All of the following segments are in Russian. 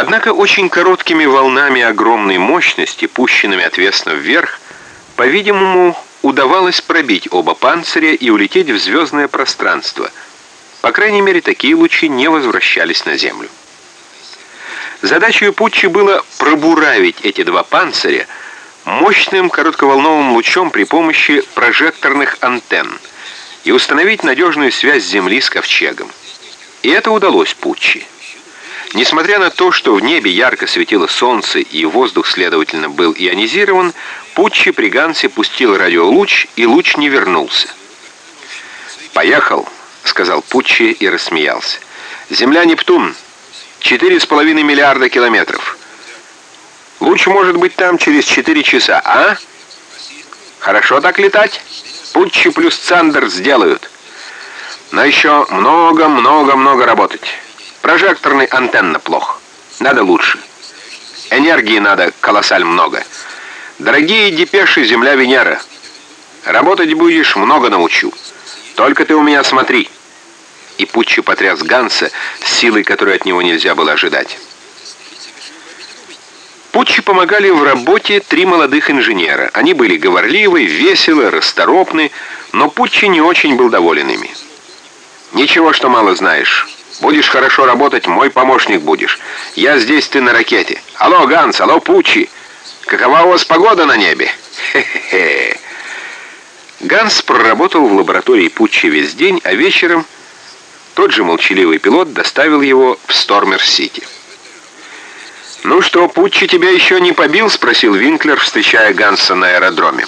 Однако очень короткими волнами огромной мощности, пущенными отвесно вверх, по-видимому, удавалось пробить оба панциря и улететь в звездное пространство. По крайней мере, такие лучи не возвращались на Землю. Задачей Путчи было пробуравить эти два панциря мощным коротковолновым лучом при помощи прожекторных антенн и установить надежную связь Земли с ковчегом. И это удалось Путчи. Несмотря на то, что в небе ярко светило солнце и воздух, следовательно, был ионизирован, Путчи при Гансе пустил радиолуч, и луч не вернулся. «Поехал», — сказал Путчи и рассмеялся. «Земля Нептун. Четыре с половиной миллиарда километров. Луч может быть там через четыре часа, а? Хорошо так летать? Путчи плюс Цандер сделают. Но еще много-много-много работать». Прожекторный антенна плох. Надо лучше. Энергии надо колоссаль много. Дорогие депеши Земля-Венера. Работать будешь, много научу. Только ты у меня смотри. И Путчи потряс Ганса силой, которой от него нельзя было ожидать. Путчи помогали в работе три молодых инженера. Они были говорливы, веселы, расторопны, но Путчи не очень был доволен ими. «Ничего, что мало знаешь. Будешь хорошо работать, мой помощник будешь. Я здесь, ты на ракете. Алло, Ганс, алло, Пучи. Какова у вас погода на небе? Хе-хе-хе. Ганс проработал в лаборатории Пуччи весь день, а вечером тот же молчаливый пилот доставил его в Стормер-Сити. «Ну что, Пуччи тебя еще не побил?» — спросил Винклер, встречая Ганса на аэродроме.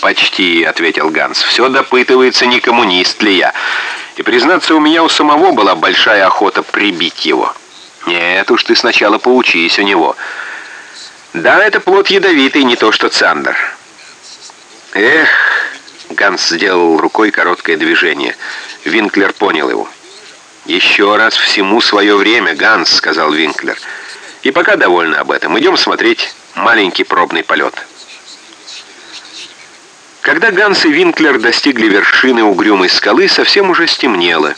«Почти», — ответил Ганс. «Все допытывается, не коммунист ли я. И, признаться, у меня у самого была большая охота прибить его. Нет уж, ты сначала поучись у него. Да, это плод ядовитый, не то что Цандер». «Эх», — Ганс сделал рукой короткое движение. Винклер понял его. «Еще раз всему свое время, Ганс», — сказал Винклер. «И пока довольны об этом. Идем смотреть маленький пробный полет». Когда Ганс и Винклер достигли вершины угрюмой скалы, совсем уже стемнело.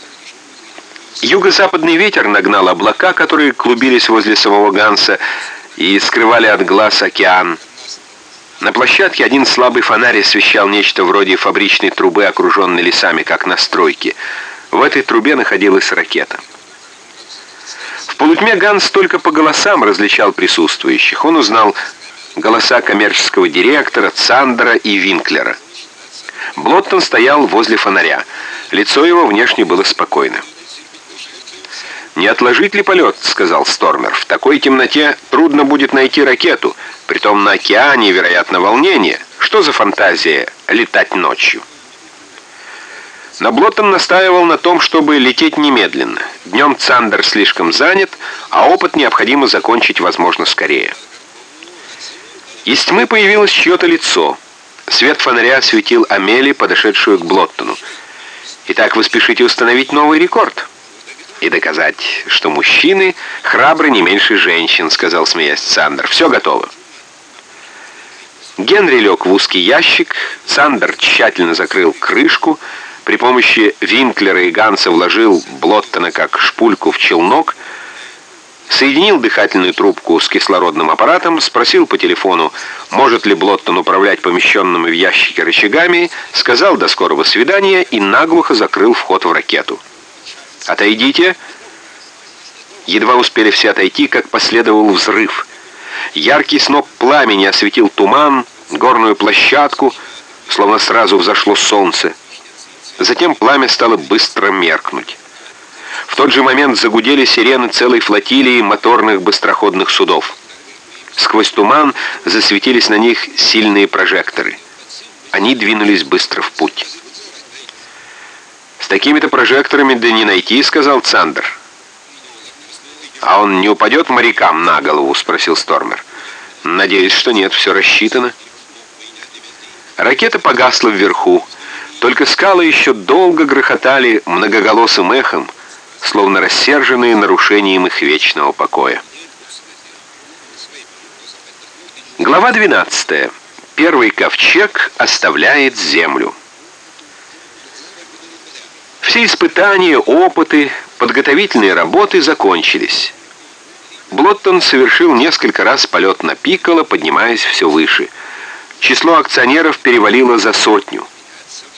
Юго-западный ветер нагнал облака, которые клубились возле самого Ганса и скрывали от глаз океан. На площадке один слабый фонарь освещал нечто вроде фабричной трубы, окруженной лесами, как на стройке. В этой трубе находилась ракета. В полутьме Ганс только по голосам различал присутствующих. Он узнал голоса коммерческого директора, Цандера и Винклера. Блоттон стоял возле фонаря. Лицо его внешне было спокойно. «Не отложить ли полет?» — сказал Стормер. «В такой темноте трудно будет найти ракету. Притом на океане, вероятно, волнение. Что за фантазия летать ночью?» Но Блоттон настаивал на том, чтобы лететь немедленно. Днем Цандер слишком занят, а опыт необходимо закончить, возможно, скорее. Из тьмы появилось чье-то лицо. Свет фонаря осветил Амели, подошедшую к Блоттону. «Итак, вы спешите установить новый рекорд?» «И доказать, что мужчины храбры не меньше женщин», — сказал, смеясь Сандер. «Все готово». Генри лег в узкий ящик, Сандер тщательно закрыл крышку, при помощи Винклера и Ганса вложил Блоттона как шпульку в челнок — соединил дыхательную трубку с кислородным аппаратом, спросил по телефону, может ли Блоттон управлять помещенными в ящике рычагами, сказал до скорого свидания и наглухо закрыл вход в ракету. «Отойдите!» Едва успели все отойти, как последовал взрыв. Яркий сноп пламени осветил туман, горную площадку, словно сразу взошло солнце. Затем пламя стало быстро меркнуть. В тот же момент загудели сирены целой флотилии моторных быстроходных судов. Сквозь туман засветились на них сильные прожекторы. Они двинулись быстро в путь. «С такими-то прожекторами да не найти», — сказал Цандер. «А он не упадет морякам на голову?» — спросил Стормер. «Надеюсь, что нет, все рассчитано». Ракета погасла вверху. Только скалы еще долго грохотали многоголосым эхом, словно рассерженные нарушением их вечного покоя. Глава 12. Первый ковчег оставляет землю. Все испытания, опыты, подготовительные работы закончились. Блоттон совершил несколько раз полет на Пикколо, поднимаясь все выше. Число акционеров перевалило за сотню.